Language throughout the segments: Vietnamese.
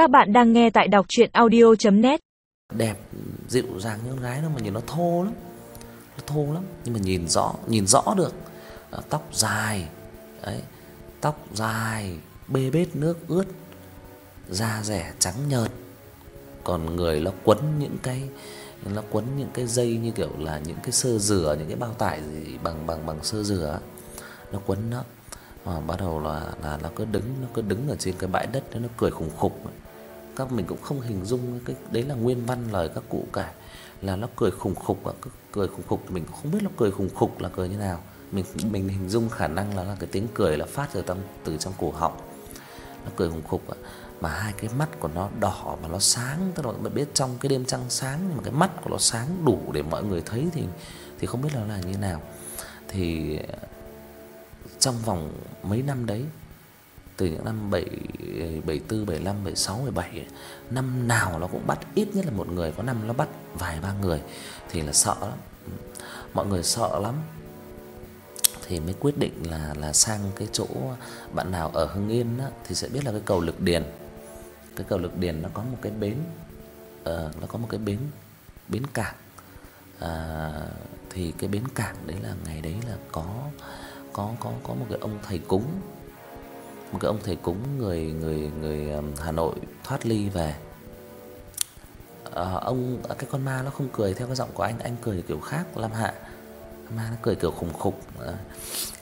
Các bạn đang nghe tại đọc audio net đẹp dịu dàng như con gái đó mà nhìn nó thô lắm. Nó thô lắm nhưng mà nhìn rõ, nhìn rõ được. À, tóc dài. Đấy, tóc dài, bê bết nước ướt. Da rẻ trắng nhợt. Còn người nó quấn những cái nó quấn những cái dây như kiểu là những cái sơ dừa, những cái bao tải gì bằng bằng bằng sơ dừa Nó quấn nó. Mà bắt đầu là là nó cứ đứng, nó cứ đứng ở trên cái bãi đất đó nó cười khủng khục. Các mình cũng không hình dung cái đấy là nguyên văn lời các cụ cả là nó cười khủng khục và cười khủng khục mình cũng không biết nó cười khủng khục là cười như nào. Mình mình hình dung khả năng là, là cái tiếng cười là phát từ trong từ trong cổ họng. Nó cười khủng khục ạ. Mà hai cái mắt của nó đỏ mà nó sáng, tức là mình biết trong cái đêm trăng sáng mà cái mắt của nó sáng đủ để mọi người thấy thì thì không biết nó là như nào. Thì trong vòng mấy năm đấy từ những năm 7 74 75 76 77 năm nào nó cũng bắt ít nhất là một người, có năm nó bắt vài ba người, thì là sợ lắm. Ừ, mọi người sợ lắm. Thì mới quyết định là là sang cái chỗ bạn nào ở Hưng Yên á, thì sẽ biết là cái cầu Lực Điền. Cái cầu Lực Điền nó có một cái bến ờ nó có một cái bến bến cảng. À thì cái bến cảng đấy là ngày đấy là có có có có một cái ông thầy cúng một cái ông thầy cúng người người người um, Hà Nội thoát ly về. À, ông ờ, cái con ma nó không cười theo cái giọng của anh, anh cười kiểu khác Lam Hạ. Ma nó cười kiểu khủng khục.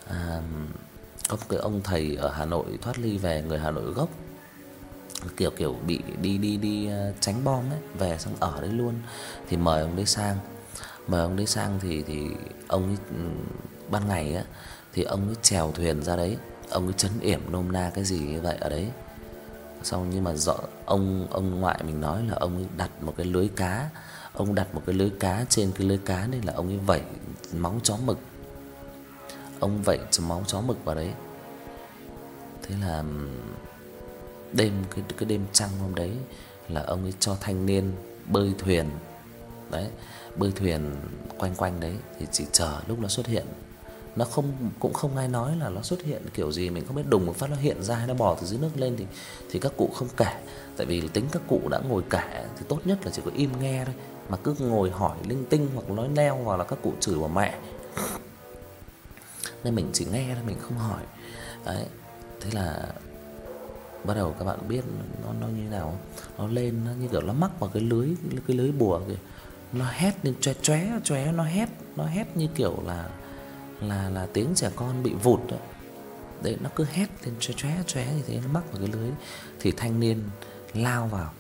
À, có một cái ông thầy ở Hà Nội thoát ly về, người Hà Nội gốc. Kiểu kiểu bị đi đi đi tránh bom ấy, về xong ở đấy luôn thì mời ông đấy sang. Mời ông đấy sang thì thì ông ấy ừ, ban ngày á thì ông ấy chèo thuyền ra đấy ông ấy trấn yểm nôm na cái gì như vậy ở đấy. Xong nhưng mà rõ ông ông ngoại mình nói là ông ấy đặt một cái lưới cá, ông đặt một cái lưới cá trên cái lưới cá nên là ông ấy vẩy máu chó mực. Ông vẩy máu chó mực vào đấy. Thế là đêm cái cái đêm trăng hôm đấy là ông ấy cho thanh niên bơi thuyền. Đấy, bơi thuyền quanh quanh đấy thì chỉ chờ lúc nó xuất hiện nó không, cũng không ai nói là nó xuất hiện kiểu gì, mình không biết đùng một phát nó hiện ra hay nó bò từ dưới nước lên thì thì các cụ không kể. Tại vì tính các cụ đã ngồi kể thì tốt nhất là chỉ có im nghe thôi, mà cứ ngồi hỏi linh tinh hoặc nói leo hoặc là các cụ chửi vào mẹ. Nên mình chỉ nghe thôi, mình không hỏi. Đấy, thế là bắt đầu các bạn biết nó nó như nào nó lên, nó như kiểu nó mắc vào cái lưới cái lưới bùa kìa. Nó hét lên choé choé choé nó hét nó hét như kiểu là là là tiếng trẻ con bị vụt đó. Đấy nó cứ hét lên chóe chóe chóe như thế nó mắc vào cái lưới thì thanh niên lao vào,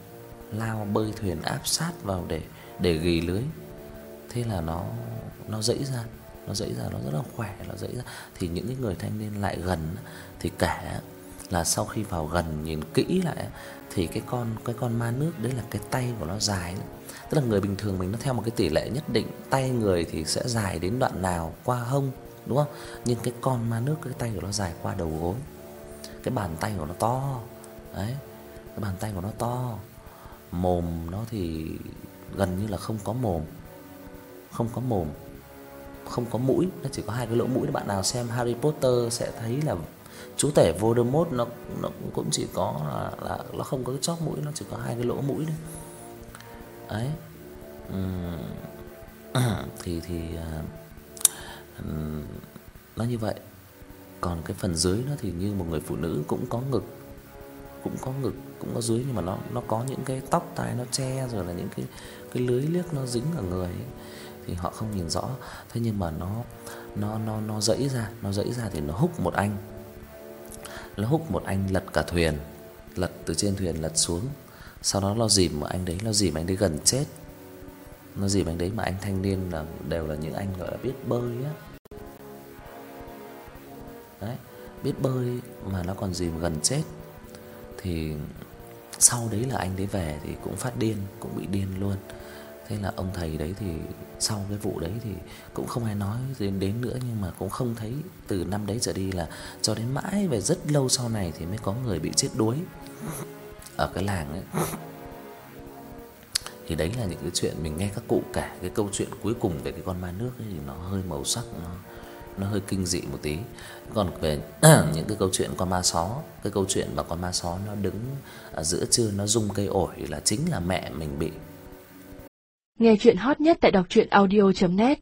lao bơi thuyền áp sát vào để để gỉ lưới. Thế là nó nó dẫy ra, nó dẫy ra nó rất là khỏe, nó dẫy ra thì những cái người thanh niên lại gần thì cả là sau khi vào gần nhìn kỹ lại thì cái con cái con ma nước đấy là cái tay của nó dài Tức là người bình thường mình nó theo một cái tỷ lệ nhất định, tay người thì sẽ dài đến đoạn nào qua hông đúng không? Nhưng cái con ma nước cái tay của nó dài qua đầu gối. Cái bàn tay của nó to. Đấy. Cái bàn tay của nó to. Mồm nó thì gần như là không có mồm. Không có mồm. Không có mũi, nó chỉ có hai cái lỗ mũi. Bạn nào xem Harry Potter sẽ thấy là chú tể Voldemort nó nó cũng chỉ có là là nó không có cái chóp mũi, nó chỉ có hai cái lỗ mũi thôi. đấy, Ừm. thì thì à, nó như vậy. Còn cái phần dưới nó thì như một người phụ nữ cũng có ngực, cũng có ngực, cũng có dưới nhưng mà nó nó có những cái tóc tai nó che rồi là những cái cái lưới liếc nó dính ở người ấy. thì họ không nhìn rõ. Thế nhưng mà nó nó nó nó giãy ra, nó giãy ra thì nó húc một anh. Nó húc một anh lật cả thuyền, lật từ trên thuyền lật xuống. Sau đó nó dìm mà anh đấy, nó dìm anh đấy gần chết. Nó dìm anh đấy mà anh thanh niên là đều là những anh gọi là biết bơi á. Biết bơi mà nó còn dìm gần chết. Thì sau đấy là anh đấy về thì cũng phát điên, cũng bị điên luôn. Thế là ông thầy đấy thì sau cái vụ đấy thì cũng không ai nói đến đến nữa nhưng mà cũng không thấy từ năm đấy trở đi là cho đến mãi về rất lâu sau này thì mới có người bị chết đuối ở cái làng ấy. Thì đấy là những cái chuyện mình nghe các cụ kể cái câu chuyện cuối cùng về cái con ma nước ấy thì nó hơi màu sắc nó nó hơi kinh dị một tí. Còn về những cái câu chuyện con ma só, cái câu chuyện mà con ma só nó đứng ở giữa trưa nó rung cây ổi là chính là mẹ mình bị. Nghe chuyện hot nhất tại đọc audio net